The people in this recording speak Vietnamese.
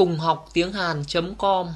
cùng học tiếng Hàn .com.